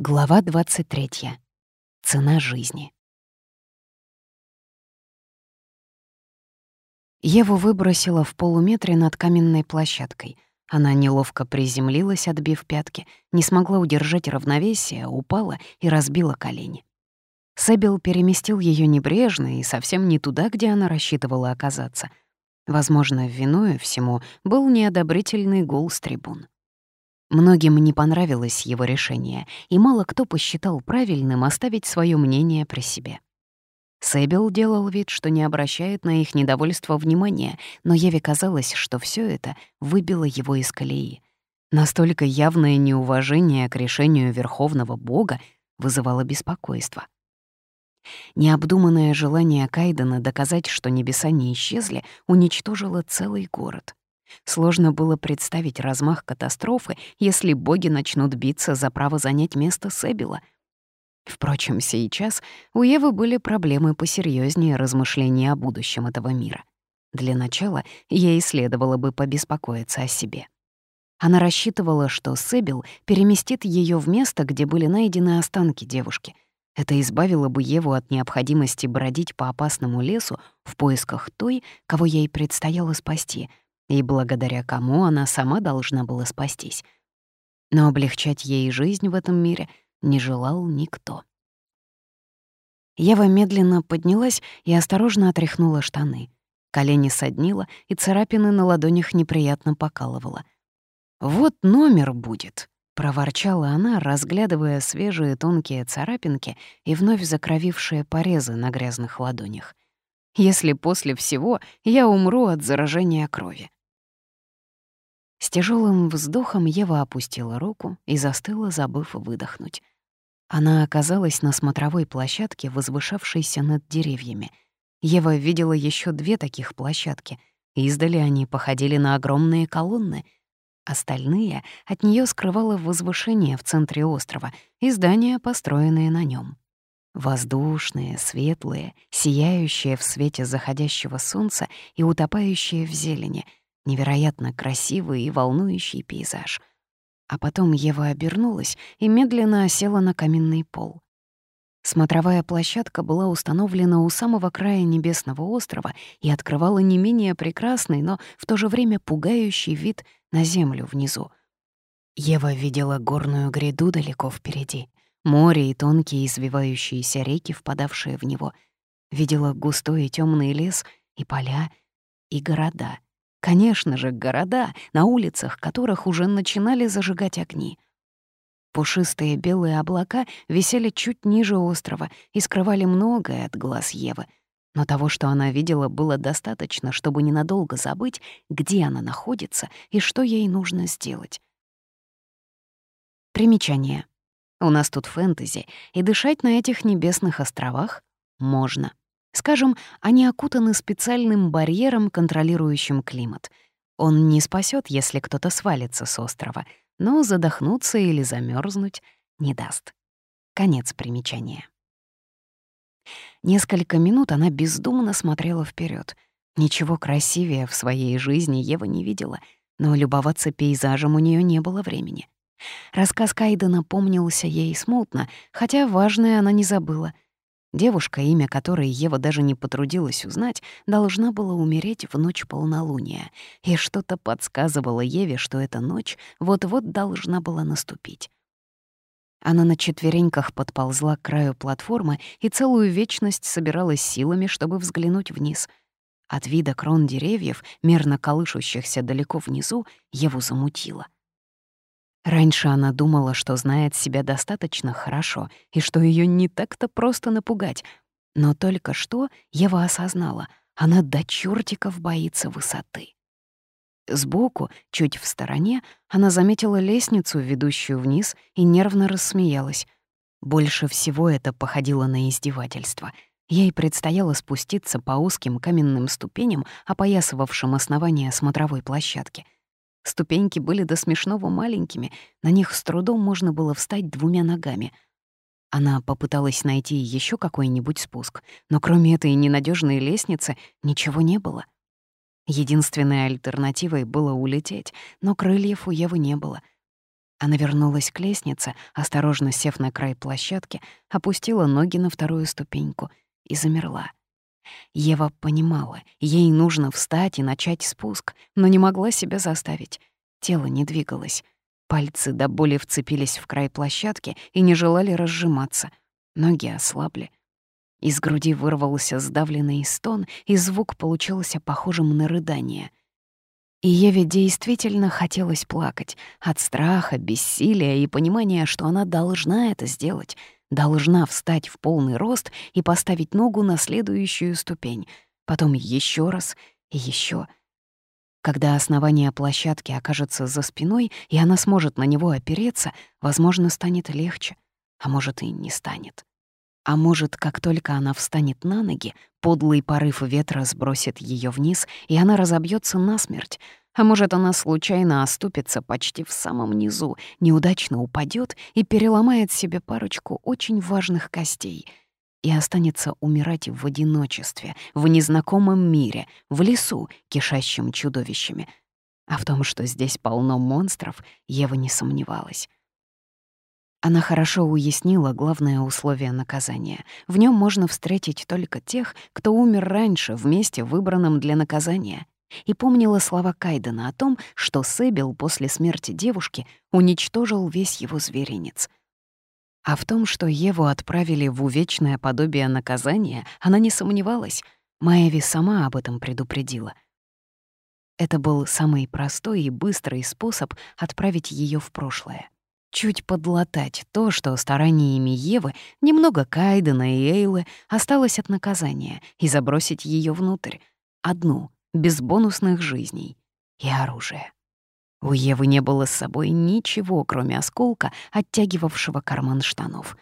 Глава 23. Цена жизни. Еву выбросила в полуметре над каменной площадкой. Она неловко приземлилась, отбив пятки, не смогла удержать равновесие, упала и разбила колени. Себил переместил ее небрежно и совсем не туда, где она рассчитывала оказаться. Возможно, виною всему был неодобрительный гул с трибун. Многим не понравилось его решение, и мало кто посчитал правильным оставить свое мнение при себе. Сэбил делал вид, что не обращает на их недовольство внимания, но Еве казалось, что все это выбило его из колеи. Настолько явное неуважение к решению Верховного Бога вызывало беспокойство. Необдуманное желание Кайдена доказать, что небеса не исчезли, уничтожило целый город. Сложно было представить размах катастрофы, если боги начнут биться за право занять место Себила. Впрочем, сейчас у Евы были проблемы посерьезнее размышления о будущем этого мира. Для начала ей следовало бы побеспокоиться о себе. Она рассчитывала, что Себил переместит ее в место, где были найдены останки девушки. Это избавило бы Еву от необходимости бродить по опасному лесу в поисках той, кого ей предстояло спасти — и благодаря кому она сама должна была спастись. Но облегчать ей жизнь в этом мире не желал никто. Ева медленно поднялась и осторожно отряхнула штаны. Колени соднило, и царапины на ладонях неприятно покалывала. «Вот номер будет», — проворчала она, разглядывая свежие тонкие царапинки и вновь закровившие порезы на грязных ладонях. «Если после всего я умру от заражения крови». С тяжелым вздохом Ева опустила руку и застыла, забыв выдохнуть. Она оказалась на смотровой площадке, возвышавшейся над деревьями. Ева видела еще две таких площадки. Издали они походили на огромные колонны. Остальные от нее скрывало возвышение в центре острова и здания, построенные на нем. Воздушные, светлые, сияющие в свете заходящего солнца и утопающие в зелени — невероятно красивый и волнующий пейзаж. А потом Ева обернулась и медленно осела на каменный пол. Смотровая площадка была установлена у самого края небесного острова и открывала не менее прекрасный, но в то же время пугающий вид на землю внизу. Ева видела горную гряду далеко впереди, море и тонкие извивающиеся реки, впадавшие в него. Видела густой и темный лес и поля, и города — Конечно же, города, на улицах которых уже начинали зажигать огни. Пушистые белые облака висели чуть ниже острова и скрывали многое от глаз Евы. Но того, что она видела, было достаточно, чтобы ненадолго забыть, где она находится и что ей нужно сделать. Примечание. У нас тут фэнтези, и дышать на этих небесных островах можно. Скажем, они окутаны специальным барьером, контролирующим климат. Он не спасет, если кто-то свалится с острова, но задохнуться или замерзнуть не даст. Конец примечания. Несколько минут она бездумно смотрела вперед. Ничего красивее в своей жизни Ева не видела, но любоваться пейзажем у нее не было времени. Рассказ Кайдена помнился ей смутно, хотя важное она не забыла — Девушка, имя которой Ева даже не потрудилась узнать, должна была умереть в ночь полнолуния, и что-то подсказывало Еве, что эта ночь вот-вот должна была наступить. Она на четвереньках подползла к краю платформы и целую вечность собиралась силами, чтобы взглянуть вниз. От вида крон деревьев, мерно колышущихся далеко внизу, Еву замутило — Раньше она думала, что знает себя достаточно хорошо и что ее не так-то просто напугать. Но только что Ева осознала, она до чертиков боится высоты. Сбоку, чуть в стороне, она заметила лестницу, ведущую вниз, и нервно рассмеялась. Больше всего это походило на издевательство. Ей предстояло спуститься по узким каменным ступеням, опоясывавшим основание смотровой площадки — Ступеньки были до смешного маленькими, на них с трудом можно было встать двумя ногами. Она попыталась найти еще какой-нибудь спуск, но кроме этой ненадежной лестницы ничего не было. Единственной альтернативой было улететь, но крыльев у Евы не было. Она вернулась к лестнице, осторожно сев на край площадки, опустила ноги на вторую ступеньку и замерла. Ева понимала, ей нужно встать и начать спуск, но не могла себя заставить. Тело не двигалось. Пальцы до боли вцепились в край площадки и не желали разжиматься. Ноги ослабли. Из груди вырвался сдавленный стон, и звук получился похожим на рыдание. И Еве действительно хотелось плакать от страха, бессилия и понимания, что она должна это сделать, должна встать в полный рост и поставить ногу на следующую ступень, потом еще раз и еще. Когда основание площадки окажется за спиной, и она сможет на него опереться, возможно, станет легче, а может и не станет. А может, как только она встанет на ноги, подлый порыв ветра сбросит ее вниз, и она разобьется насмерть. А может, она случайно оступится почти в самом низу, неудачно упадет и переломает себе парочку очень важных костей и останется умирать в одиночестве, в незнакомом мире, в лесу, кишащем чудовищами. А в том, что здесь полно монстров, Ева не сомневалась. Она хорошо уяснила главное условие наказания. В нем можно встретить только тех, кто умер раньше в месте, выбранном для наказания. И помнила слова Кайдена о том, что Себил после смерти девушки уничтожил весь его зверинец. А в том, что Еву отправили в увечное подобие наказания, она не сомневалась. Майяви сама об этом предупредила. Это был самый простой и быстрый способ отправить ее в прошлое чуть подлатать то, что стараниями Евы, немного Кайдена и Эйлы осталось от наказания, и забросить ее внутрь. Одну, без бонусных жизней и оружия. У Евы не было с собой ничего, кроме осколка, оттягивавшего карман штанов.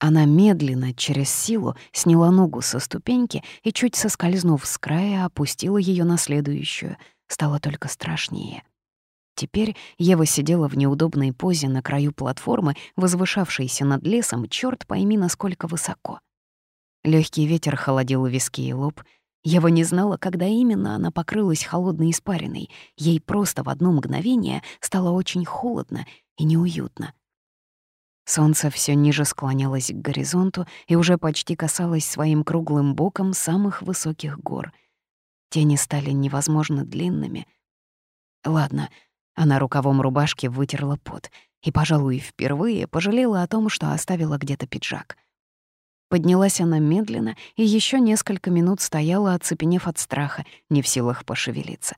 Она медленно, через силу, сняла ногу со ступеньки и, чуть соскользнув с края, опустила ее на следующую. Стало только страшнее — Теперь Ева сидела в неудобной позе на краю платформы, возвышавшейся над лесом, черт пойми, насколько высоко. Легкий ветер холодил виски и лоб. Ева не знала, когда именно она покрылась холодной испариной. Ей просто в одно мгновение стало очень холодно и неуютно. Солнце все ниже склонялось к горизонту и уже почти касалось своим круглым боком самых высоких гор. Тени стали невозможно длинными. Ладно, она рукавом рубашки вытерла пот и, пожалуй, впервые пожалела о том, что оставила где-то пиджак. Поднялась она медленно и еще несколько минут стояла, оцепенев от страха, не в силах пошевелиться.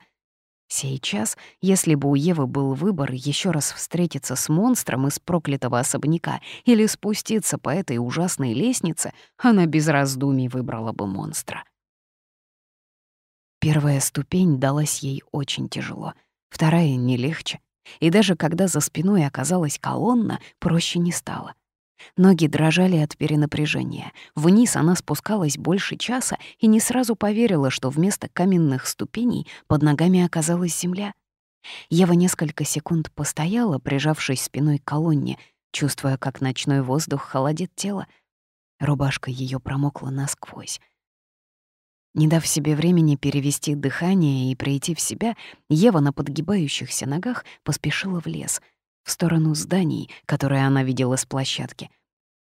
Сейчас, если бы у Евы был выбор еще раз встретиться с монстром из проклятого особняка или спуститься по этой ужасной лестнице, она без раздумий выбрала бы монстра. Первая ступень далась ей очень тяжело — вторая не легче. И даже когда за спиной оказалась колонна, проще не стало. Ноги дрожали от перенапряжения. Вниз она спускалась больше часа и не сразу поверила, что вместо каменных ступеней под ногами оказалась земля. Ева несколько секунд постояла, прижавшись спиной к колонне, чувствуя, как ночной воздух холодит тело. Рубашка ее промокла насквозь. Не дав себе времени перевести дыхание и прийти в себя, Ева на подгибающихся ногах поспешила в лес, в сторону зданий, которые она видела с площадки.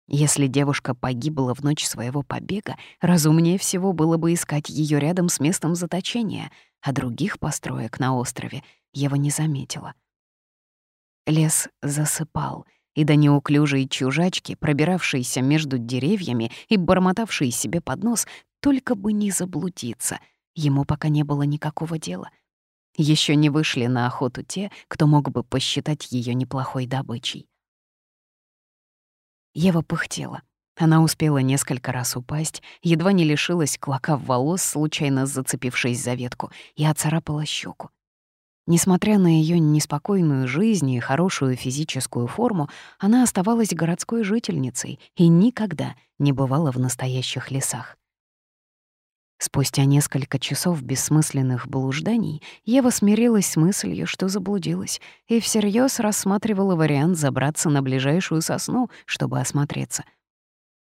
Если девушка погибла в ночь своего побега, разумнее всего было бы искать ее рядом с местом заточения, а других построек на острове Ева не заметила. Лес засыпал — и до неуклюжей чужачки, пробиравшейся между деревьями и бормотавшей себе под нос, только бы не заблудиться. Ему пока не было никакого дела. Еще не вышли на охоту те, кто мог бы посчитать ее неплохой добычей. Ева пыхтела. Она успела несколько раз упасть, едва не лишилась клока волос, случайно зацепившись за ветку, и оцарапала щеку. Несмотря на ее неспокойную жизнь и хорошую физическую форму, она оставалась городской жительницей и никогда не бывала в настоящих лесах. Спустя несколько часов бессмысленных блужданий Ева смирилась с мыслью, что заблудилась, и всерьез рассматривала вариант забраться на ближайшую сосну, чтобы осмотреться.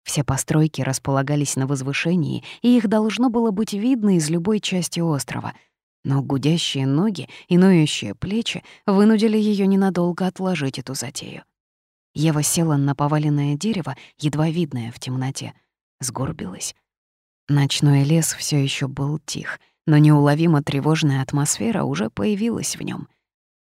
Все постройки располагались на возвышении, и их должно было быть видно из любой части острова. Но гудящие ноги и ноющие плечи вынудили ее ненадолго отложить эту затею. Ева села на поваленное дерево, едва видное в темноте, сгорбилась. Ночной лес все еще был тих, но неуловимо тревожная атмосфера уже появилась в нем.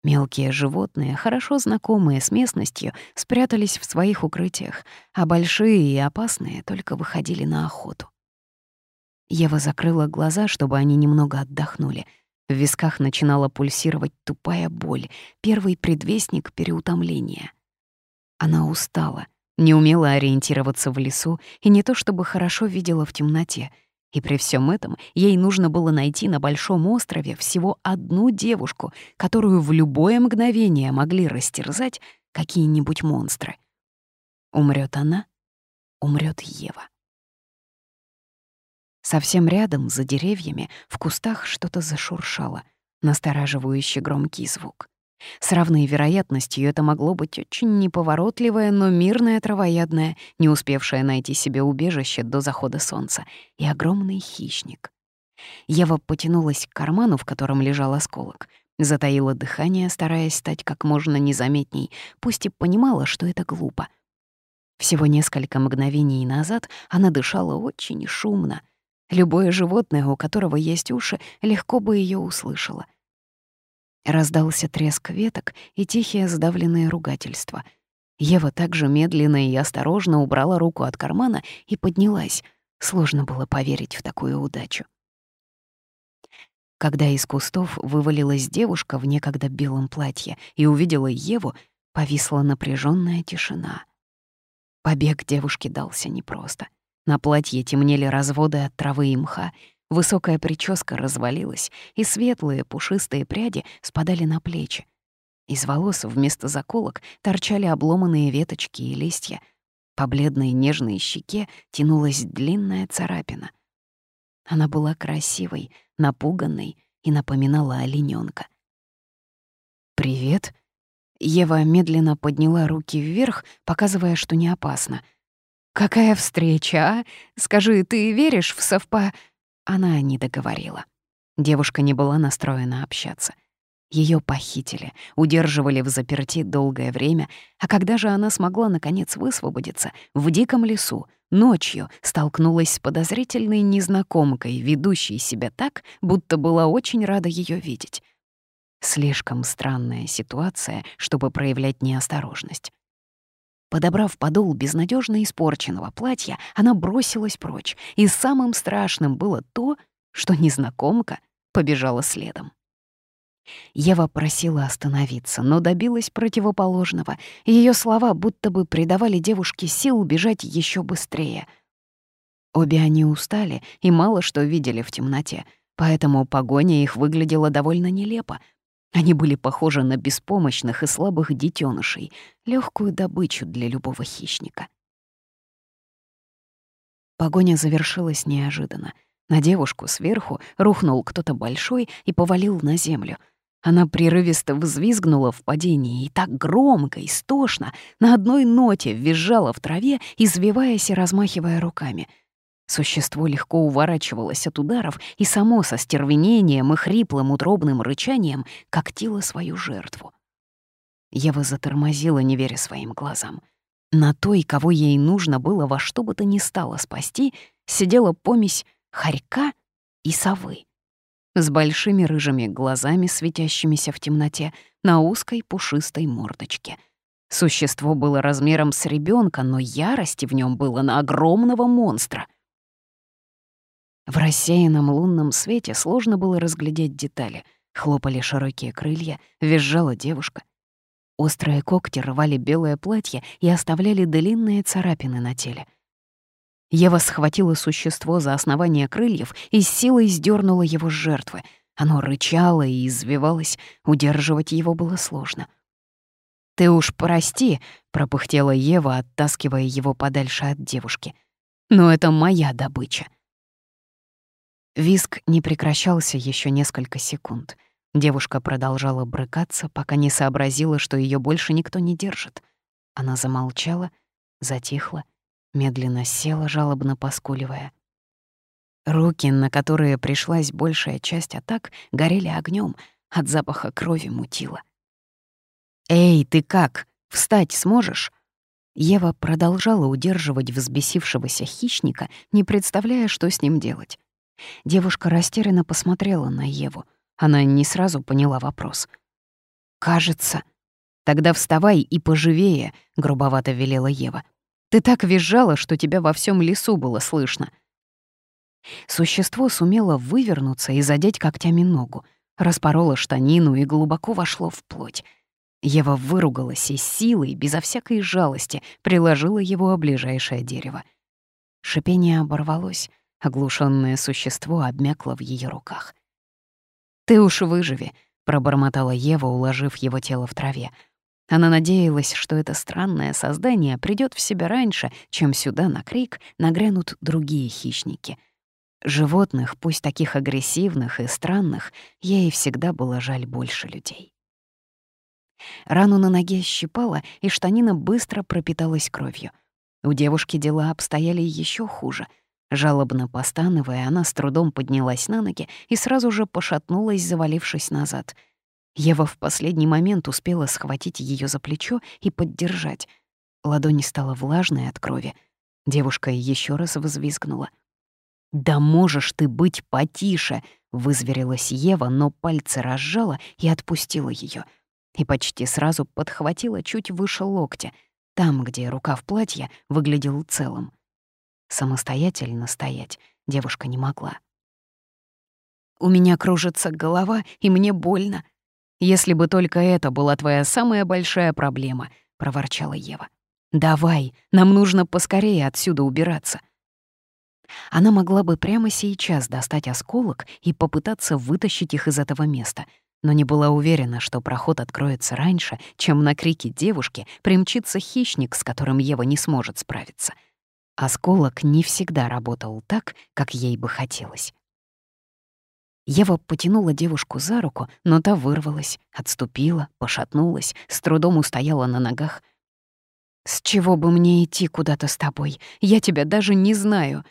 Мелкие животные, хорошо знакомые с местностью, спрятались в своих укрытиях, а большие и опасные только выходили на охоту. Ева закрыла глаза, чтобы они немного отдохнули. В висках начинала пульсировать тупая боль, первый предвестник переутомления. Она устала, не умела ориентироваться в лесу и не то чтобы хорошо видела в темноте — и при всем этом ей нужно было найти на большом острове всего одну девушку, которую в любое мгновение могли растерзать какие-нибудь монстры. Умрет она, умрет Ева. Совсем рядом, за деревьями, в кустах что-то зашуршало, настораживающий громкий звук. С равной вероятностью это могло быть очень неповоротливое, но мирное травоядное, не успевшее найти себе убежище до захода солнца, и огромный хищник. Ева потянулась к карману, в котором лежал осколок, затаила дыхание, стараясь стать как можно незаметней, пусть и понимала, что это глупо. Всего несколько мгновений назад она дышала очень шумно. Любое животное, у которого есть уши, легко бы ее услышало — Раздался треск веток и тихие сдавленные ругательства. Ева также медленно и осторожно убрала руку от кармана и поднялась. Сложно было поверить в такую удачу. Когда из кустов вывалилась девушка в некогда белом платье и увидела Еву, повисла напряженная тишина. Побег девушки дался непросто. На платье темнели разводы от травы и мха, Высокая прическа развалилась, и светлые пушистые пряди спадали на плечи. Из волос вместо заколок торчали обломанные веточки и листья. По бледной нежной щеке тянулась длинная царапина. Она была красивой, напуганной и напоминала оленёнка. «Привет». Ева медленно подняла руки вверх, показывая, что не опасно. «Какая встреча, а? Скажи, ты веришь в совпа...» Она не договорила. Девушка не была настроена общаться. Ее похитили, удерживали в заперти долгое время, а когда же она смогла наконец высвободиться, в диком лесу, ночью столкнулась с подозрительной незнакомкой, ведущей себя так, будто была очень рада ее видеть. Слишком странная ситуация, чтобы проявлять неосторожность. Подобрав подол безнадежно испорченного платья, она бросилась прочь, и самым страшным было то, что незнакомка побежала следом. Ева просила остановиться, но добилась противоположного. Ее слова будто бы придавали девушке сил бежать еще быстрее. Обе они устали и мало что видели в темноте, поэтому погоня их выглядела довольно нелепо, они были похожи на беспомощных и слабых детенышей, легкую добычу для любого хищника. Погоня завершилась неожиданно. На девушку сверху рухнул кто-то большой и повалил на землю. Она прерывисто взвизгнула в падении и так громко, истошно, на одной ноте визжала в траве, извиваясь и размахивая руками — Существо легко уворачивалось от ударов и само со стервенением и хриплым утробным рычанием когтило свою жертву. Ева затормозила, не веря своим глазам. На той, кого ей нужно было во что бы то ни стало спасти, сидела помесь хорька и совы. С большими рыжими глазами, светящимися в темноте, на узкой пушистой мордочке. Существо было размером с ребенка, но ярости в нем было на огромного монстра — в рассеянном лунном свете сложно было разглядеть детали. Хлопали широкие крылья, визжала девушка. Острые когти рвали белое платье и оставляли длинные царапины на теле. Ева схватила существо за основание крыльев и с силой сдернула его с жертвы. Оно рычало и извивалось, удерживать его было сложно. «Ты уж прости», — пропыхтела Ева, оттаскивая его подальше от девушки. «Но это моя добыча». Виск не прекращался еще несколько секунд. Девушка продолжала брыкаться, пока не сообразила, что ее больше никто не держит. Она замолчала, затихла, медленно села, жалобно поскуливая. Руки, на которые пришлась большая часть атак, горели огнем, от запаха крови мутило. «Эй, ты как? Встать сможешь?» Ева продолжала удерживать взбесившегося хищника, не представляя, что с ним делать. Девушка растерянно посмотрела на Еву. Она не сразу поняла вопрос. «Кажется...» «Тогда вставай и поживее», — грубовато велела Ева. «Ты так визжала, что тебя во всем лесу было слышно». Существо сумело вывернуться и задеть когтями ногу, распороло штанину и глубоко вошло в плоть. Ева выругалась и силой, безо всякой жалости, приложила его о ближайшее дерево. Шипение оборвалось, оглушенное существо обмякло в ее руках. «Ты уж выживи», — пробормотала Ева, уложив его тело в траве. Она надеялась, что это странное создание придет в себя раньше, чем сюда на крик нагрянут другие хищники. Животных, пусть таких агрессивных и странных, ей всегда было жаль больше людей. Рану на ноге щипала, и штанина быстро пропиталась кровью. У девушки дела обстояли еще хуже. Жалобно постановая, она с трудом поднялась на ноги и сразу же пошатнулась, завалившись назад. Ева в последний момент успела схватить ее за плечо и поддержать. Ладонь стала влажной от крови. Девушка еще раз взвизгнула. «Да можешь ты быть потише!» — вызверилась Ева, но пальцы разжала и отпустила ее и почти сразу подхватила чуть выше локтя, там, где рукав платья выглядел целым. Самостоятельно стоять девушка не могла. «У меня кружится голова, и мне больно. Если бы только это была твоя самая большая проблема», — проворчала Ева. «Давай, нам нужно поскорее отсюда убираться». Она могла бы прямо сейчас достать осколок и попытаться вытащить их из этого места — но не была уверена, что проход откроется раньше, чем на крики девушки примчится хищник, с которым Ева не сможет справиться. Осколок не всегда работал так, как ей бы хотелось. Ева потянула девушку за руку, но та вырвалась, отступила, пошатнулась, с трудом устояла на ногах. «С чего бы мне идти куда-то с тобой? Я тебя даже не знаю!»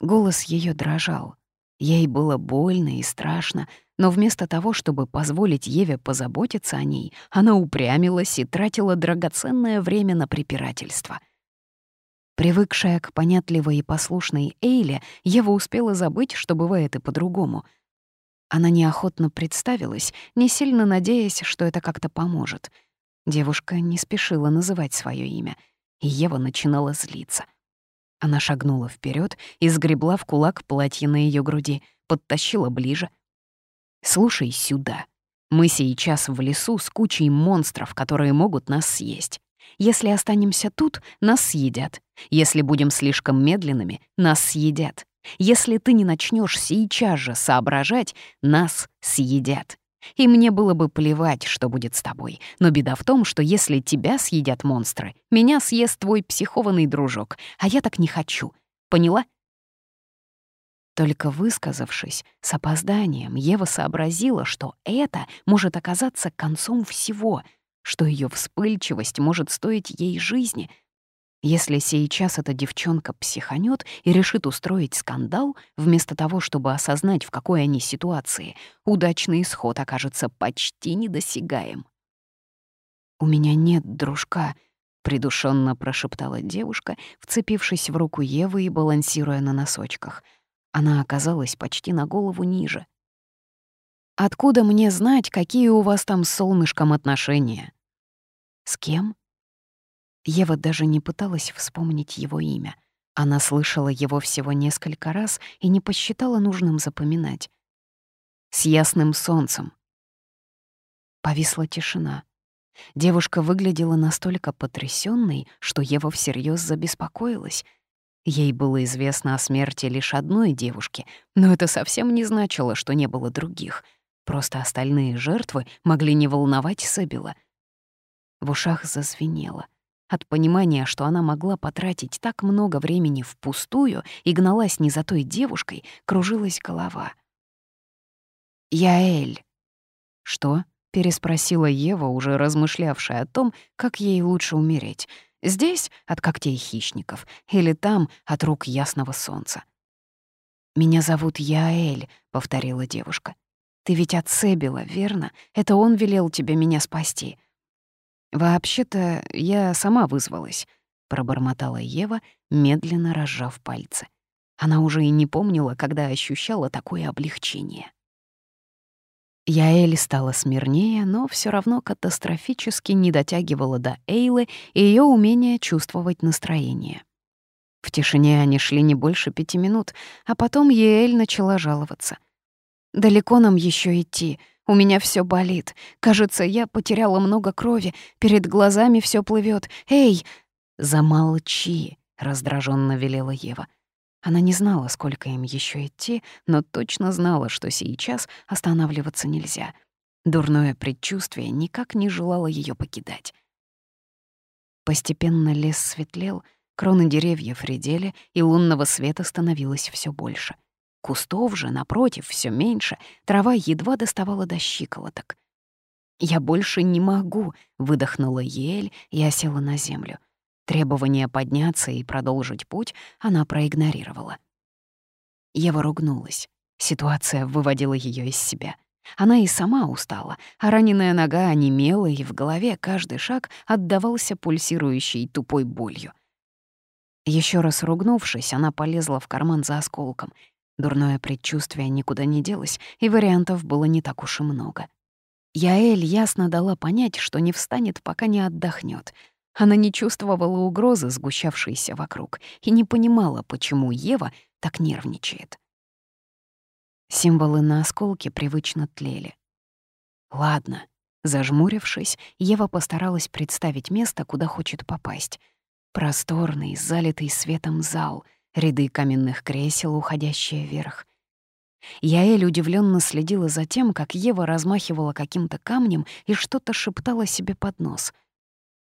Голос ее дрожал. Ей было больно и страшно, но вместо того, чтобы позволить Еве позаботиться о ней, она упрямилась и тратила драгоценное время на препирательство. Привыкшая к понятливой и послушной Эйле, Ева успела забыть, что бывает и по-другому. Она неохотно представилась, не сильно надеясь, что это как-то поможет. Девушка не спешила называть свое имя, и Ева начинала злиться — она шагнула вперед и сгребла в кулак платье на ее груди, подтащила ближе. «Слушай сюда. Мы сейчас в лесу с кучей монстров, которые могут нас съесть. Если останемся тут, нас съедят. Если будем слишком медленными, нас съедят. Если ты не начнешь сейчас же соображать, нас съедят. И мне было бы плевать, что будет с тобой. Но беда в том, что если тебя съедят монстры, меня съест твой психованный дружок, а я так не хочу. Поняла? Только высказавшись, с опозданием, Ева сообразила, что это может оказаться концом всего, что ее вспыльчивость может стоить ей жизни — если сейчас эта девчонка психанет и решит устроить скандал, вместо того, чтобы осознать, в какой они ситуации, удачный исход окажется почти недосягаем. «У меня нет дружка», — придушенно прошептала девушка, вцепившись в руку Евы и балансируя на носочках. Она оказалась почти на голову ниже. «Откуда мне знать, какие у вас там с солнышком отношения?» «С кем?» Ева даже не пыталась вспомнить его имя. Она слышала его всего несколько раз и не посчитала нужным запоминать. «С ясным солнцем». Повисла тишина. Девушка выглядела настолько потрясённой, что Ева всерьез забеспокоилась. Ей было известно о смерти лишь одной девушки, но это совсем не значило, что не было других. Просто остальные жертвы могли не волновать Сэбила. В ушах зазвенело. От понимания, что она могла потратить так много времени впустую и гналась не за той девушкой, кружилась голова. «Я Эль». «Что?» — переспросила Ева, уже размышлявшая о том, как ей лучше умереть. «Здесь — от когтей хищников, или там — от рук ясного солнца». «Меня зовут Яэль», — повторила девушка. «Ты ведь от Себила, верно? Это он велел тебе меня спасти». «Вообще-то я сама вызвалась», — пробормотала Ева, медленно разжав пальцы. Она уже и не помнила, когда ощущала такое облегчение. Яэль стала смирнее, но все равно катастрофически не дотягивала до Эйлы и ее умения чувствовать настроение. В тишине они шли не больше пяти минут, а потом Яэль начала жаловаться. «Далеко нам еще идти. У меня все болит. Кажется, я потеряла много крови. Перед глазами все плывет. Эй!» «Замолчи!» — раздраженно велела Ева. Она не знала, сколько им еще идти, но точно знала, что сейчас останавливаться нельзя. Дурное предчувствие никак не желало ее покидать. Постепенно лес светлел, кроны деревьев редели, и лунного света становилось все больше. Кустов же, напротив, все меньше, трава едва доставала до щиколоток. «Я больше не могу», — выдохнула Ель и осела на землю. Требование подняться и продолжить путь она проигнорировала. Ева ругнулась. Ситуация выводила ее из себя. Она и сама устала, а раненая нога онемела, и в голове каждый шаг отдавался пульсирующей тупой болью. Еще раз ругнувшись, она полезла в карман за осколком. Дурное предчувствие никуда не делось, и вариантов было не так уж и много. Яэль ясно дала понять, что не встанет, пока не отдохнет — она не чувствовала угрозы, сгущавшейся вокруг, и не понимала, почему Ева так нервничает. Символы на осколке привычно тлели. «Ладно», — зажмурившись, Ева постаралась представить место, куда хочет попасть. Просторный, залитый светом зал, ряды каменных кресел, уходящие вверх. Яэль удивленно следила за тем, как Ева размахивала каким-то камнем и что-то шептала себе под нос —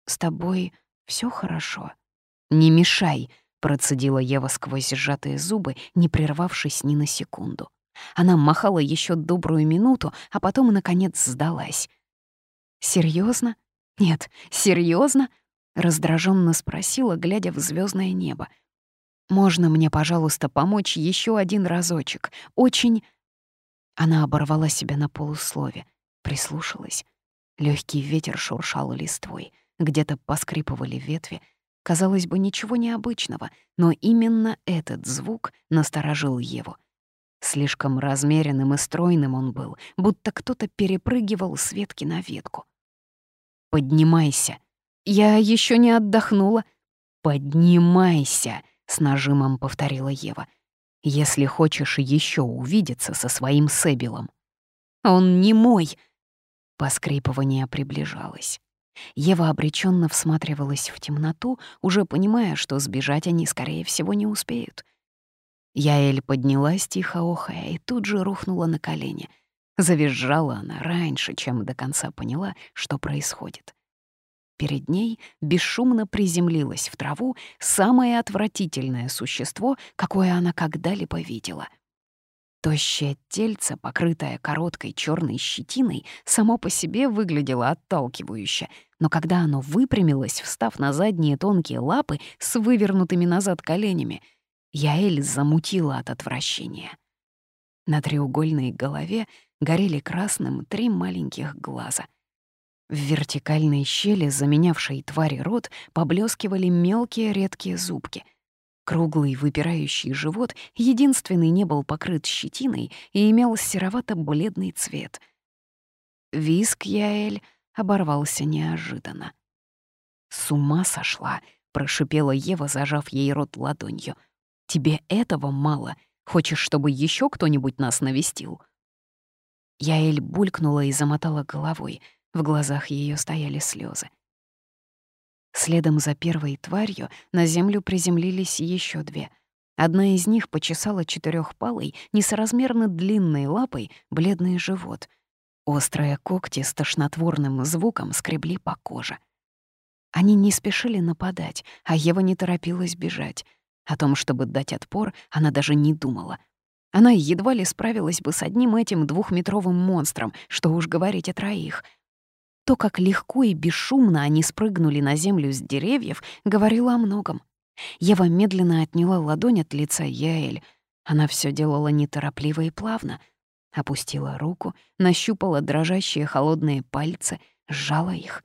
с тобой все хорошо?» «Не мешай», — процедила Ева сквозь сжатые зубы, не прервавшись ни на секунду. Она махала еще добрую минуту, а потом, наконец, сдалась. Серьезно? Нет, серьезно? раздраженно спросила, глядя в звездное небо. «Можно мне, пожалуйста, помочь еще один разочек? Очень...» Она оборвала себя на полуслове, прислушалась. Легкий ветер шуршал листвой — где-то поскрипывали ветви. Казалось бы, ничего необычного, но именно этот звук насторожил Еву. Слишком размеренным и стройным он был, будто кто-то перепрыгивал с ветки на ветку. «Поднимайся!» «Я еще не отдохнула!» «Поднимайся!» — с нажимом повторила Ева. «Если хочешь еще увидеться со своим Себилом». «Он не мой!» Поскрипывание приближалось. Ева обреченно всматривалась в темноту, уже понимая, что сбежать они, скорее всего, не успеют. Яэль поднялась, тихо охая, и тут же рухнула на колени. Завизжала она раньше, чем до конца поняла, что происходит. Перед ней бесшумно приземлилось в траву самое отвратительное существо, какое она когда-либо видела — Тощее тельце, покрытое короткой черной щетиной, само по себе выглядело отталкивающе, но когда оно выпрямилось, встав на задние тонкие лапы с вывернутыми назад коленями, Яэль замутила от отвращения. На треугольной голове горели красным три маленьких глаза. В вертикальной щели, заменявшей твари рот, поблескивали мелкие редкие зубки — Круглый выпирающий живот единственный не был покрыт щетиной и имел серовато-бледный цвет. Виск Яэль оборвался неожиданно. «С ума сошла!» — прошипела Ева, зажав ей рот ладонью. «Тебе этого мало? Хочешь, чтобы еще кто-нибудь нас навестил?» Яэль булькнула и замотала головой. В глазах ее стояли слезы. Следом за первой тварью на землю приземлились еще две. Одна из них почесала четырехпалой, несоразмерно длинной лапой бледный живот. Острые когти с тошнотворным звуком скребли по коже. Они не спешили нападать, а Ева не торопилась бежать. О том, чтобы дать отпор, она даже не думала. Она едва ли справилась бы с одним этим двухметровым монстром, что уж говорить о троих — то, как легко и бесшумно они спрыгнули на землю с деревьев, говорило о многом. Ева медленно отняла ладонь от лица Яэль. Она все делала неторопливо и плавно. Опустила руку, нащупала дрожащие холодные пальцы, сжала их.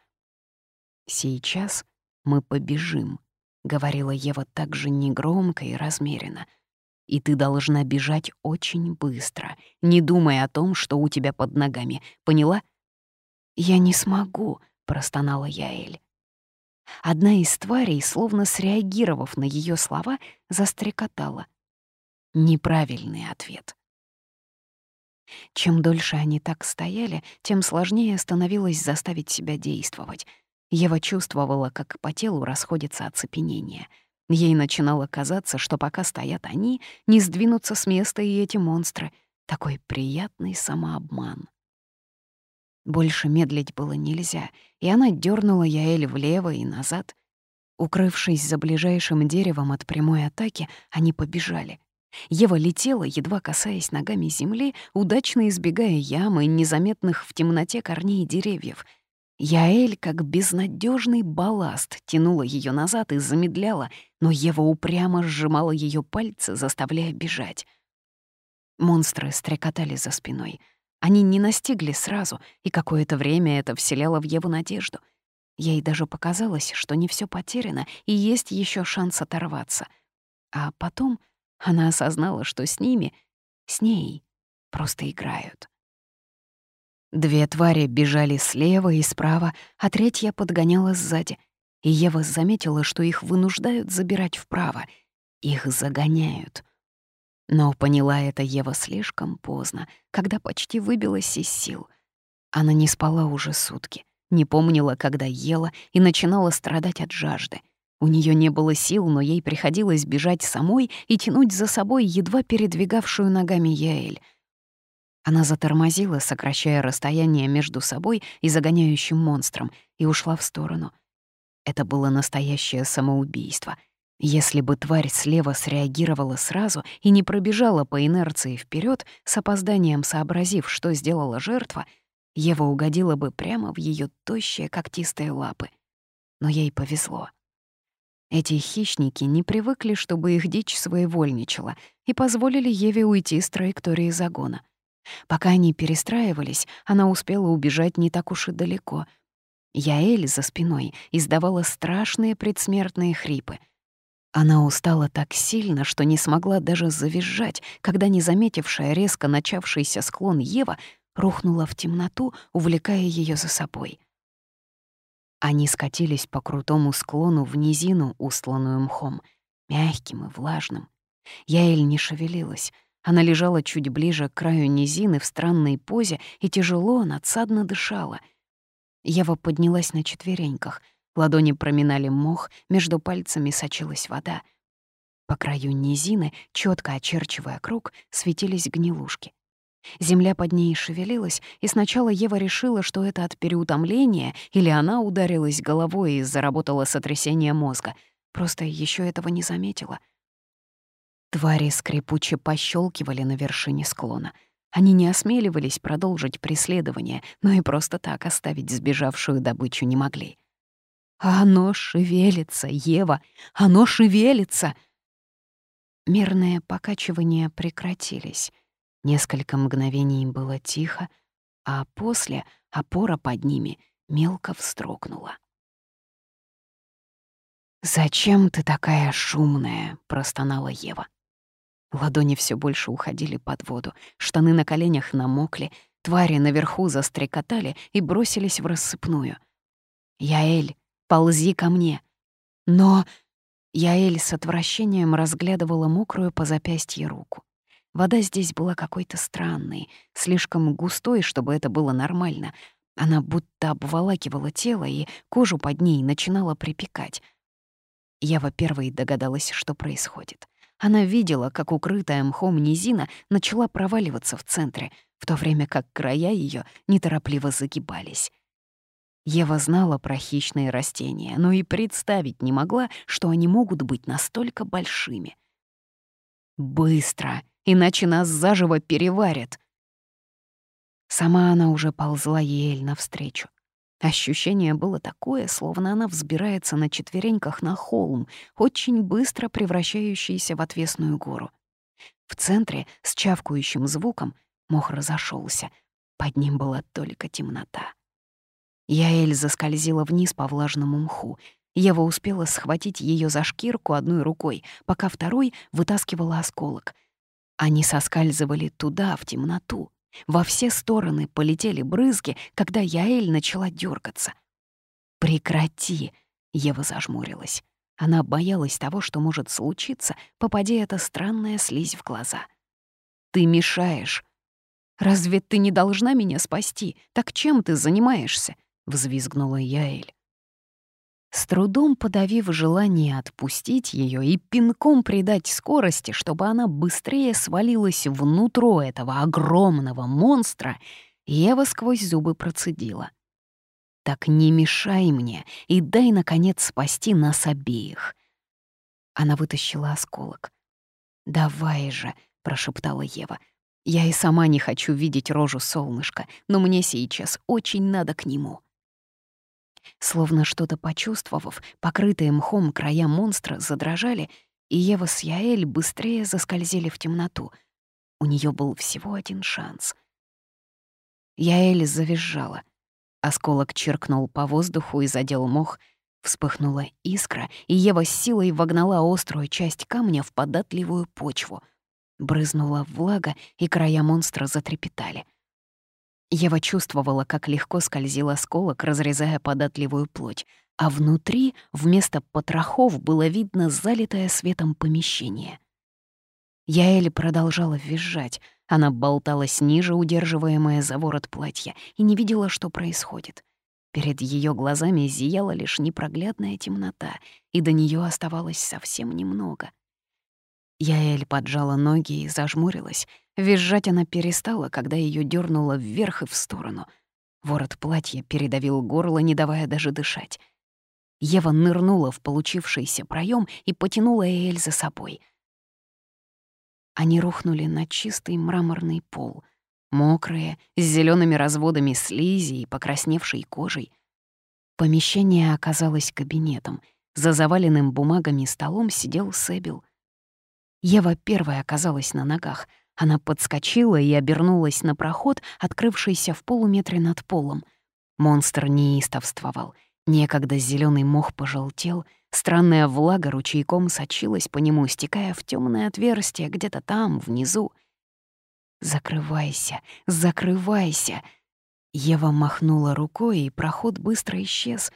«Сейчас мы побежим», — говорила Ева так же негромко и размеренно. «И ты должна бежать очень быстро, не думая о том, что у тебя под ногами. Поняла?» «Я не смогу», — простонала Яэль. Одна из тварей, словно среагировав на ее слова, застрекотала. Неправильный ответ. Чем дольше они так стояли, тем сложнее становилось заставить себя действовать. Ева чувствовала, как по телу расходится оцепенение. Ей начинало казаться, что пока стоят они, не сдвинутся с места и эти монстры. Такой приятный самообман. Больше медлить было нельзя, и она дернула Яэль влево и назад. Укрывшись за ближайшим деревом от прямой атаки, они побежали. Ева летела, едва касаясь ногами земли, удачно избегая ямы, незаметных в темноте корней деревьев. Яэль, как безнадежный балласт, тянула ее назад и замедляла, но Ева упрямо сжимала ее пальцы, заставляя бежать. Монстры стрекотали за спиной — они не настигли сразу, и какое-то время это вселяло в Еву надежду. Ей даже показалось, что не все потеряно, и есть еще шанс оторваться. А потом она осознала, что с ними, с ней, просто играют. Две твари бежали слева и справа, а третья подгоняла сзади. И Ева заметила, что их вынуждают забирать вправо. Их загоняют. Но поняла это Ева слишком поздно, когда почти выбилась из сил. Она не спала уже сутки, не помнила, когда ела и начинала страдать от жажды. У нее не было сил, но ей приходилось бежать самой и тянуть за собой едва передвигавшую ногами Яэль. Она затормозила, сокращая расстояние между собой и загоняющим монстром, и ушла в сторону. Это было настоящее самоубийство — если бы тварь слева среагировала сразу и не пробежала по инерции вперед, с опозданием сообразив, что сделала жертва, Ева угодила бы прямо в ее тощие когтистые лапы. Но ей повезло. Эти хищники не привыкли, чтобы их дичь своевольничала, и позволили Еве уйти с траектории загона. Пока они перестраивались, она успела убежать не так уж и далеко. Яэль за спиной издавала страшные предсмертные хрипы — она устала так сильно, что не смогла даже завизжать, когда незаметившая резко начавшийся склон Ева рухнула в темноту, увлекая ее за собой. Они скатились по крутому склону в низину, устланную мхом, мягким и влажным. Яэль не шевелилась. Она лежала чуть ближе к краю низины в странной позе и тяжело, надсадно дышала. Ева поднялась на четвереньках — Ладони проминали мох, между пальцами сочилась вода. По краю низины, четко очерчивая круг, светились гнилушки. Земля под ней шевелилась, и сначала Ева решила, что это от переутомления, или она ударилась головой и заработала сотрясение мозга. Просто еще этого не заметила. Твари скрипуче пощелкивали на вершине склона. Они не осмеливались продолжить преследование, но и просто так оставить сбежавшую добычу не могли. «Оно шевелится, Ева! Оно шевелится!» Мерные покачивания прекратились. Несколько мгновений было тихо, а после опора под ними мелко встрогнула. «Зачем ты такая шумная?» — простонала Ева. Ладони все больше уходили под воду, штаны на коленях намокли, твари наверху застрекотали и бросились в рассыпную. «Яэль, ползи ко мне». Но Яэль с отвращением разглядывала мокрую по запястье руку. Вода здесь была какой-то странной, слишком густой, чтобы это было нормально. Она будто обволакивала тело, и кожу под ней начинала припекать. Я, во-первых, догадалась, что происходит. Она видела, как укрытая мхом низина начала проваливаться в центре, в то время как края ее неторопливо загибались. Ева знала про хищные растения, но и представить не могла, что они могут быть настолько большими. «Быстро, иначе нас заживо переварят!» Сама она уже ползла Ель навстречу. Ощущение было такое, словно она взбирается на четвереньках на холм, очень быстро превращающийся в отвесную гору. В центре, с чавкающим звуком, мох разошелся. Под ним была только темнота. Яэль заскользила вниз по влажному мху. Ева успела схватить ее за шкирку одной рукой, пока второй вытаскивала осколок. Они соскальзывали туда, в темноту. Во все стороны полетели брызги, когда Яэль начала дергаться. «Прекрати!» — Ева зажмурилась. Она боялась того, что может случиться, попади эта странная слизь в глаза. «Ты мешаешь!» «Разве ты не должна меня спасти? Так чем ты занимаешься?» Взвизгнула Яэль. С трудом подавив желание отпустить ее и пинком придать скорости, чтобы она быстрее свалилась внутрь этого огромного монстра, Ева сквозь зубы процедила. «Так не мешай мне и дай, наконец, спасти нас обеих». Она вытащила осколок. «Давай же», — прошептала Ева. «Я и сама не хочу видеть рожу солнышка, но мне сейчас очень надо к нему». Словно что-то почувствовав, покрытые мхом края монстра задрожали, и Ева с Яэль быстрее заскользили в темноту. У нее был всего один шанс. Яэль завизжала. Осколок черкнул по воздуху и задел мох. Вспыхнула искра, и Ева с силой вогнала острую часть камня в податливую почву. Брызнула влага, и края монстра затрепетали — Ева чувствовала, как легко скользил осколок, разрезая податливую плоть, а внутри вместо потрохов было видно залитое светом помещение. Яэль продолжала визжать. Она болталась ниже, удерживаемая за ворот платья, и не видела, что происходит. Перед ее глазами зияла лишь непроглядная темнота, и до нее оставалось совсем немного. Яэль поджала ноги и зажмурилась. Визжать она перестала, когда ее дернуло вверх и в сторону. Ворот платья передавил горло, не давая даже дышать. Ева нырнула в получившийся проем и потянула Эль за собой. Они рухнули на чистый мраморный пол, мокрые, с зелеными разводами слизи и покрасневшей кожей. Помещение оказалось кабинетом. За заваленным бумагами столом сидел Себил — Ева первая оказалась на ногах. Она подскочила и обернулась на проход, открывшийся в полуметре над полом. Монстр неистовствовал. Некогда зеленый мох пожелтел, странная влага ручейком сочилась по нему, стекая в темное отверстие где-то там, внизу. «Закрывайся, закрывайся!» Ева махнула рукой, и проход быстро исчез.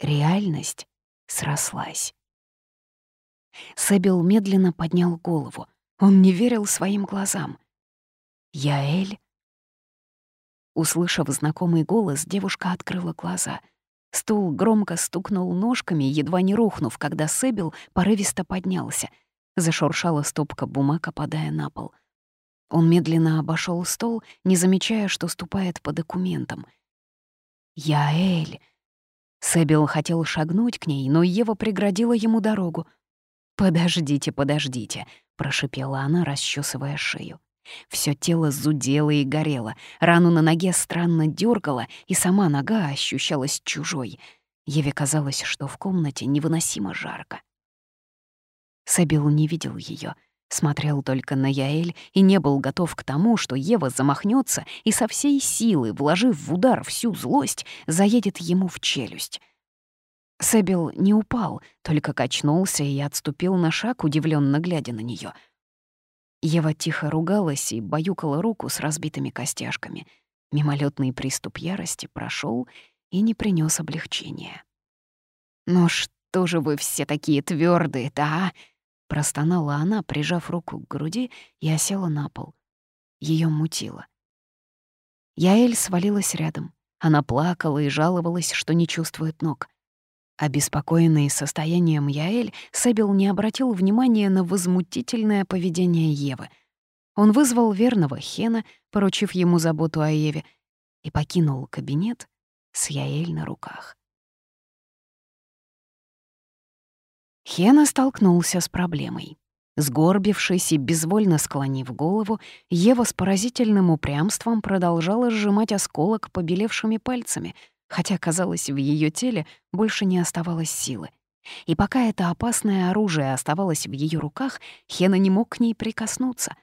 Реальность срослась. Сэбил медленно поднял голову. Он не верил своим глазам. «Яэль?» Услышав знакомый голос, девушка открыла глаза. Стул громко стукнул ножками, едва не рухнув, когда Сэбил порывисто поднялся. Зашуршала стопка бумаг, опадая на пол. Он медленно обошел стол, не замечая, что ступает по документам. «Яэль!» Сэбил хотел шагнуть к ней, но Ева преградила ему дорогу. «Подождите, подождите», — прошипела она, расчесывая шею. Всё тело зудело и горело, рану на ноге странно дёргало, и сама нога ощущалась чужой. Еве казалось, что в комнате невыносимо жарко. Сабил не видел её, смотрел только на Яэль и не был готов к тому, что Ева замахнётся и со всей силы, вложив в удар всю злость, заедет ему в челюсть. Сэбил не упал, только качнулся и отступил на шаг, удивленно глядя на нее. Ева тихо ругалась и баюкала руку с разбитыми костяшками. Мимолетный приступ ярости прошел и не принес облегчения. «Ну что же вы все такие твердые, да?» Простонала она, прижав руку к груди и осела на пол. Ее мутило. Яэль свалилась рядом. Она плакала и жаловалась, что не чувствует ног. Обеспокоенный состоянием Яэль, Сэбил не обратил внимания на возмутительное поведение Евы. Он вызвал верного Хена, поручив ему заботу о Еве, и покинул кабинет с Яэль на руках. Хена столкнулся с проблемой. Сгорбившись и безвольно склонив голову, Ева с поразительным упрямством продолжала сжимать осколок побелевшими пальцами — хотя, казалось, в ее теле больше не оставалось силы. И пока это опасное оружие оставалось в ее руках, Хена не мог к ней прикоснуться.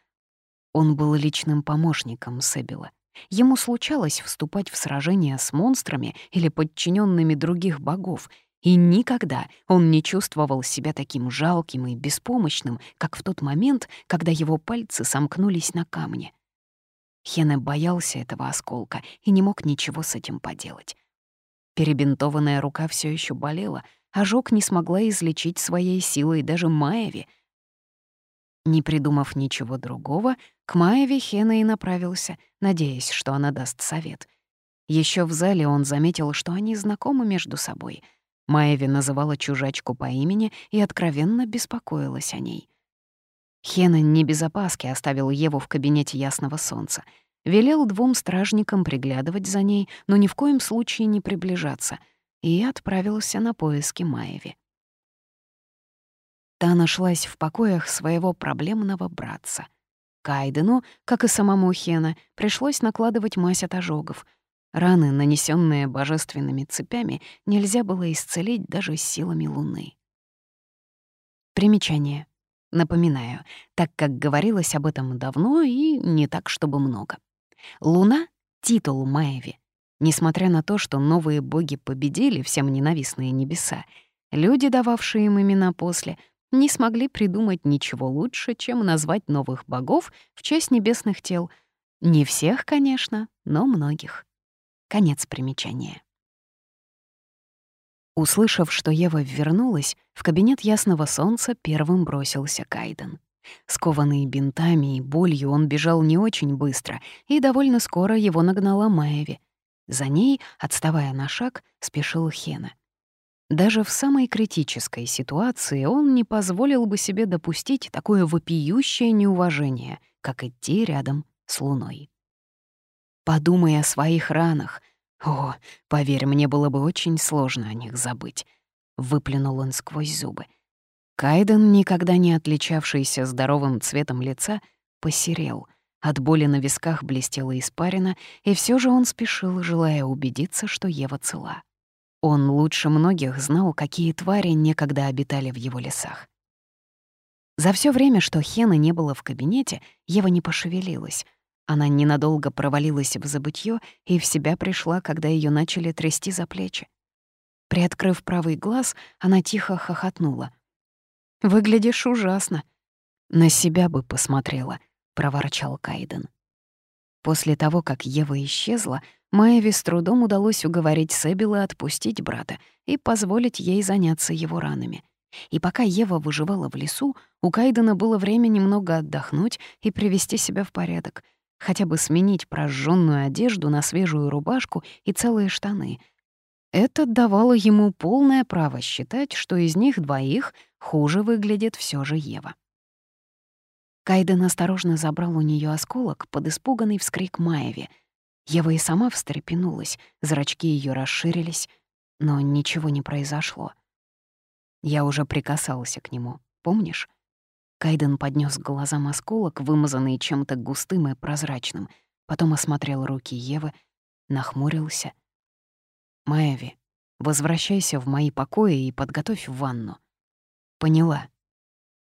Он был личным помощником Себила. Ему случалось вступать в сражения с монстрами или подчиненными других богов, и никогда он не чувствовал себя таким жалким и беспомощным, как в тот момент, когда его пальцы сомкнулись на камне. Хене боялся этого осколка и не мог ничего с этим поделать. Перебинтованная рука все еще болела, ожог не смогла излечить своей силой даже Маеви. Не придумав ничего другого, к Маеве Хена и направился, надеясь, что она даст совет. Еще в зале он заметил, что они знакомы между собой — Маеви называла чужачку по имени и откровенно беспокоилась о ней. Хенен не без опаски оставил Еву в кабинете Ясного Солнца. Велел двум стражникам приглядывать за ней, но ни в коем случае не приближаться, и отправился на поиски Маеви. Та нашлась в покоях своего проблемного братца. Кайдену, как и самому Хена, пришлось накладывать мазь от ожогов — Раны, нанесенные божественными цепями, нельзя было исцелить даже силами Луны. Примечание. Напоминаю, так как говорилось об этом давно и не так, чтобы много. Луна — титул Маеви. Несмотря на то, что новые боги победили всем ненавистные небеса, люди, дававшие им имена после, не смогли придумать ничего лучше, чем назвать новых богов в честь небесных тел. Не всех, конечно, но многих. Конец примечания. Услышав, что Ева вернулась, в кабинет Ясного Солнца первым бросился Кайден. Скованный бинтами и болью, он бежал не очень быстро, и довольно скоро его нагнала Маеви. За ней, отставая на шаг, спешил Хена. Даже в самой критической ситуации он не позволил бы себе допустить такое вопиющее неуважение, как идти рядом с Луной. Подумай о своих ранах. О, поверь, мне было бы очень сложно о них забыть. Выплюнул он сквозь зубы. Кайден, никогда не отличавшийся здоровым цветом лица, посерел. От боли на висках блестела испарина, и все же он спешил, желая убедиться, что Ева цела. Он лучше многих знал, какие твари некогда обитали в его лесах. За все время, что Хена не было в кабинете, Ева не пошевелилась — она ненадолго провалилась в забытье и в себя пришла, когда ее начали трясти за плечи. Приоткрыв правый глаз, она тихо хохотнула. «Выглядишь ужасно». «На себя бы посмотрела», — проворчал Кайден. После того, как Ева исчезла, Майе с трудом удалось уговорить Себила отпустить брата и позволить ей заняться его ранами. И пока Ева выживала в лесу, у Кайдена было время немного отдохнуть и привести себя в порядок — хотя бы сменить прожженную одежду на свежую рубашку и целые штаны. Это давало ему полное право считать, что из них двоих хуже выглядит все же Ева. Кайден осторожно забрал у нее осколок под испуганный вскрик Маеви. Ева и сама встрепенулась, зрачки ее расширились, но ничего не произошло. Я уже прикасался к нему, помнишь? Кайден поднес к глазам осколок, вымазанный чем-то густым и прозрачным, потом осмотрел руки Евы, нахмурился. «Маэви, возвращайся в мои покои и подготовь ванну». «Поняла».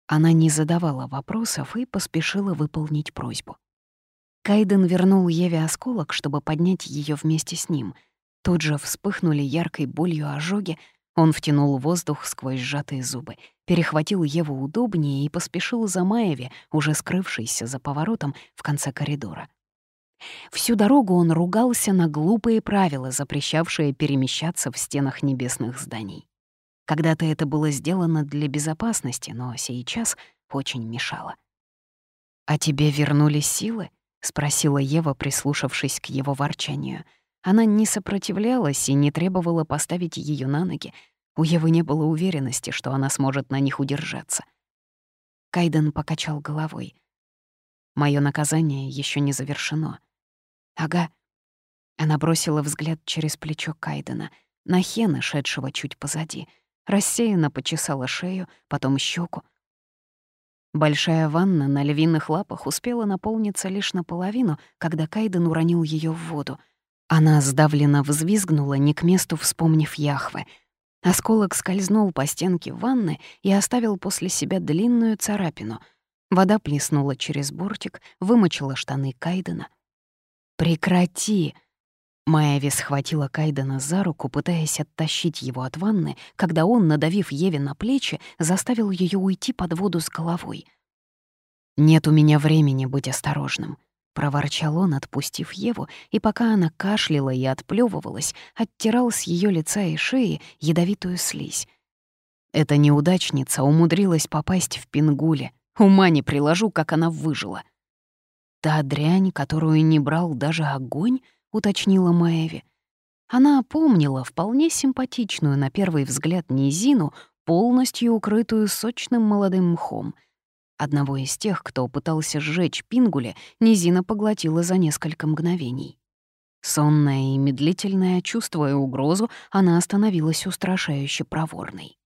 Она не задавала вопросов и поспешила выполнить просьбу. Кайден вернул Еве осколок, чтобы поднять ее вместе с ним. Тут же вспыхнули яркой болью ожоги, он втянул воздух сквозь сжатые зубы, перехватил Еву удобнее и поспешил за Маеве, уже скрывшейся за поворотом в конце коридора. Всю дорогу он ругался на глупые правила, запрещавшие перемещаться в стенах небесных зданий. Когда-то это было сделано для безопасности, но сейчас очень мешало. «А тебе вернулись силы?» — спросила Ева, прислушавшись к его ворчанию — она не сопротивлялась и не требовала поставить ее на ноги. У Евы не было уверенности, что она сможет на них удержаться. Кайден покачал головой. Моё наказание еще не завершено. Ага. Она бросила взгляд через плечо Кайдена на Хена, шедшего чуть позади. Рассеянно почесала шею, потом щеку. Большая ванна на львиных лапах успела наполниться лишь наполовину, когда Кайден уронил ее в воду — она сдавленно взвизгнула, не к месту вспомнив Яхве. Осколок скользнул по стенке ванны и оставил после себя длинную царапину. Вода плеснула через бортик, вымочила штаны Кайдена. «Прекрати!» Майави схватила Кайдена за руку, пытаясь оттащить его от ванны, когда он, надавив Еве на плечи, заставил ее уйти под воду с головой. «Нет у меня времени быть осторожным», — проворчал он, отпустив Еву, и пока она кашляла и отплёвывалась, оттирал с ее лица и шеи ядовитую слизь. Эта неудачница умудрилась попасть в Пингуле. Ума не приложу, как она выжила. Та дрянь, которую не брал даже огонь, — уточнила Маэви. Она помнила вполне симпатичную на первый взгляд низину, полностью укрытую сочным молодым мхом. Одного из тех, кто пытался сжечь пингуля, низина поглотила за несколько мгновений. Сонная и медлительная, чувствуя угрозу, она остановилась устрашающе проворной.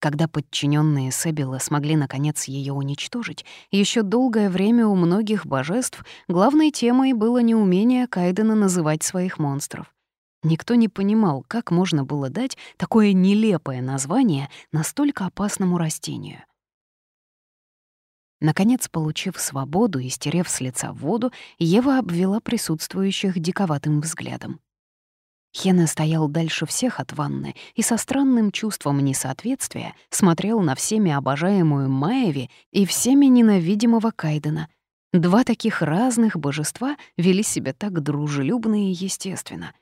Когда подчиненные Себила смогли наконец ее уничтожить, еще долгое время у многих божеств главной темой было неумение Кайдена называть своих монстров. Никто не понимал, как можно было дать такое нелепое название настолько опасному растению. Наконец, получив свободу и стерев с лица воду, Ева обвела присутствующих диковатым взглядом. Хена стоял дальше всех от ванны и со странным чувством несоответствия смотрел на всеми обожаемую Маеви и всеми ненавидимого Кайдена. Два таких разных божества вели себя так дружелюбно и естественно.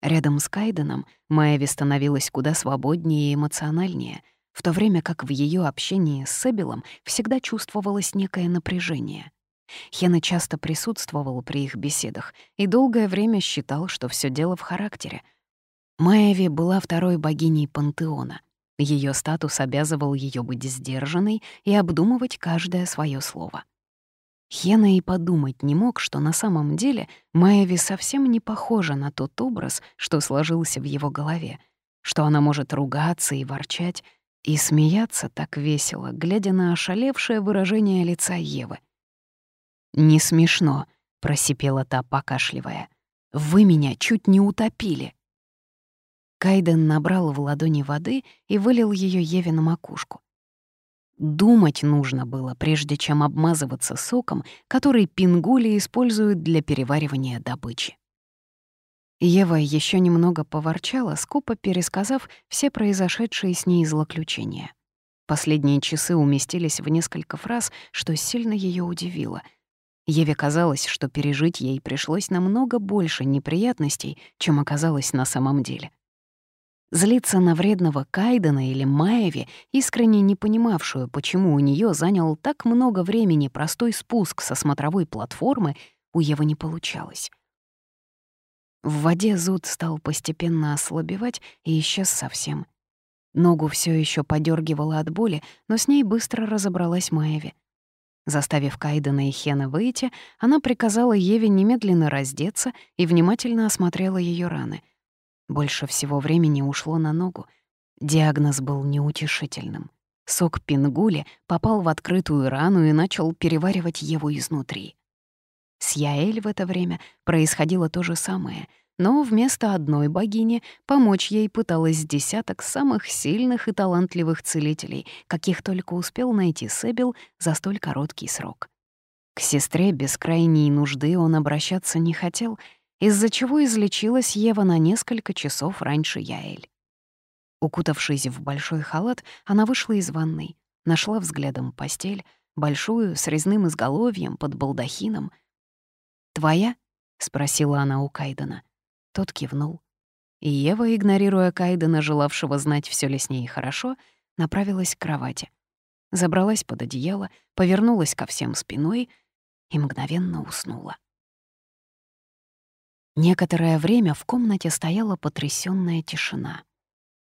Рядом с Кайденом Маеви становилась куда свободнее и эмоциональнее, в то время как в ее общении с Себилом всегда чувствовалось некое напряжение — Хена часто присутствовал при их беседах и долгое время считал, что все дело в характере. Майяви была второй богиней пантеона. Ее статус обязывал ее быть сдержанной и обдумывать каждое свое слово. Хена и подумать не мог, что на самом деле Майяви совсем не похожа на тот образ, что сложился в его голове, что она может ругаться и ворчать, и смеяться так весело, глядя на ошалевшее выражение лица Евы — «Не смешно», — просипела та, покашливая. «Вы меня чуть не утопили». Кайден набрал в ладони воды и вылил ее Еве на макушку. Думать нужно было, прежде чем обмазываться соком, который пингули используют для переваривания добычи. Ева еще немного поворчала, скупо пересказав все произошедшие с ней злоключения. Последние часы уместились в несколько фраз, что сильно ее удивило — Еве казалось, что пережить ей пришлось намного больше неприятностей, чем оказалось на самом деле. Злиться на вредного Кайдена или Маеви, искренне не понимавшую, почему у нее занял так много времени простой спуск со смотровой платформы, у Евы не получалось. В воде зуд стал постепенно ослабевать и исчез совсем. Ногу все еще подергивала от боли, но с ней быстро разобралась Маеви. Заставив Кайдена и Хена выйти, она приказала Еве немедленно раздеться и внимательно осмотрела ее раны. Больше всего времени ушло на ногу. Диагноз был неутешительным. Сок пингули попал в открытую рану и начал переваривать Еву изнутри. С Яэль в это время происходило то же самое — но вместо одной богини помочь ей пыталась десяток самых сильных и талантливых целителей, каких только успел найти Себил за столь короткий срок. К сестре без крайней нужды он обращаться не хотел, из-за чего излечилась Ева на несколько часов раньше Яэль. Укутавшись в большой халат, она вышла из ванной, нашла взглядом постель, большую, с резным изголовьем, под балдахином. «Твоя?» — спросила она у Кайдена. Тот кивнул. И Ева, игнорируя Кайдена, желавшего знать, все ли с ней хорошо, направилась к кровати. Забралась под одеяло, повернулась ко всем спиной и мгновенно уснула. Некоторое время в комнате стояла потрясённая тишина.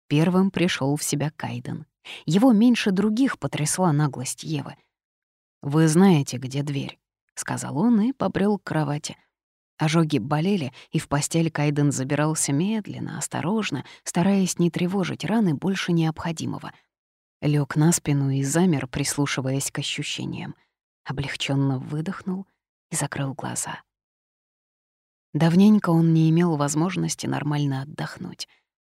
Первым пришел в себя Кайден. Его меньше других потрясла наглость Евы. «Вы знаете, где дверь», — сказал он и побрел к кровати — Ожоги болели, и в постель Кайден забирался медленно, осторожно, стараясь не тревожить раны больше необходимого. Лёг на спину и замер, прислушиваясь к ощущениям. Облегченно выдохнул и закрыл глаза. Давненько он не имел возможности нормально отдохнуть.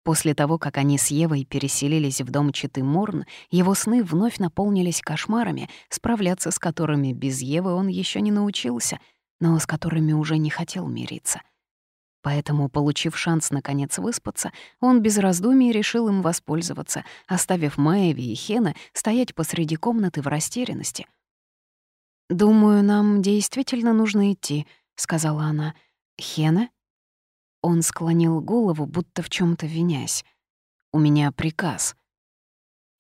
После того, как они с Евой переселились в дом Читы Морн, его сны вновь наполнились кошмарами, справляться с которыми без Евы он еще не научился, но с которыми уже не хотел мириться. Поэтому, получив шанс наконец выспаться, он без раздумий решил им воспользоваться, оставив Маеви и Хена стоять посреди комнаты в растерянности. «Думаю, нам действительно нужно идти», — сказала она. «Хена?» Он склонил голову, будто в чем то винясь. «У меня приказ».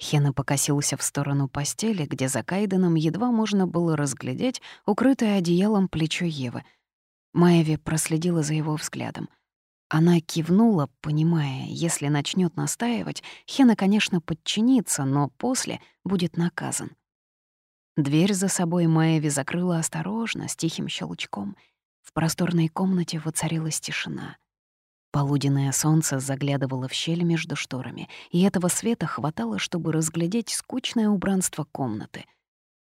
Хена покосился в сторону постели, где за Кайденом едва можно было разглядеть укрытое одеялом плечо Евы — Майви проследила за его взглядом. Она кивнула, понимая, если начнет настаивать, Хена, конечно, подчинится, но после будет наказан. Дверь за собой Майви закрыла осторожно, с тихим щелчком. В просторной комнате воцарилась тишина. Полуденное солнце заглядывало в щель между шторами, и этого света хватало, чтобы разглядеть скучное убранство комнаты —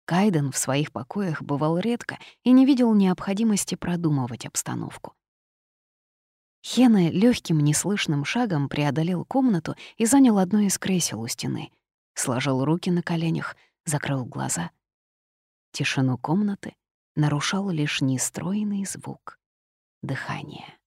Кайден в своих покоях бывал редко и не видел необходимости продумывать обстановку. Хена легким неслышным шагом преодолел комнату и занял одно из кресел у стены. Сложил руки на коленях, закрыл глаза. Тишину комнаты нарушал лишь нестройный звук — дыхание.